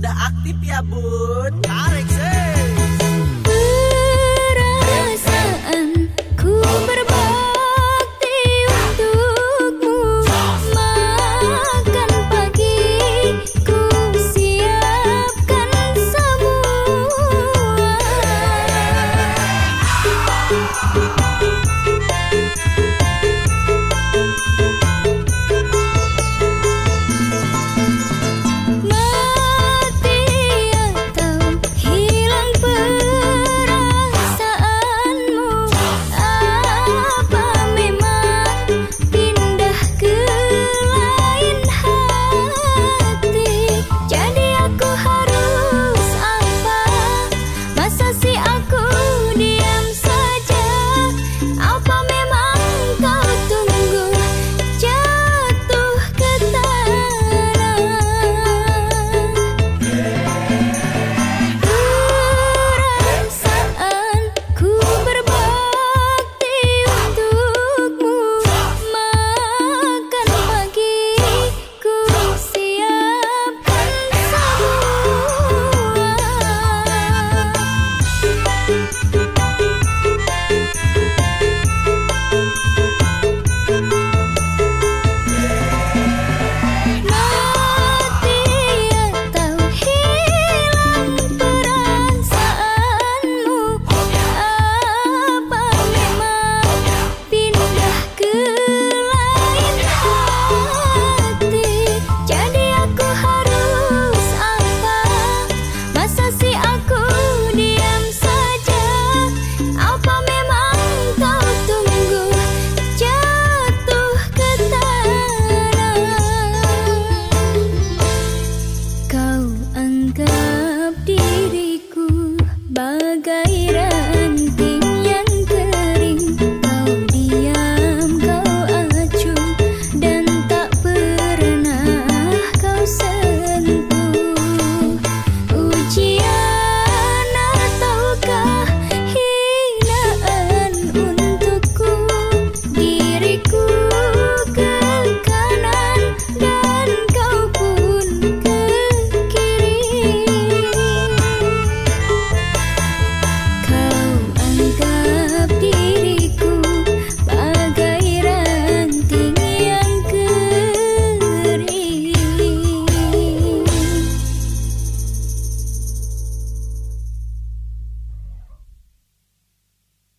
Udah aktif ya bun. Tarik sih. Bagai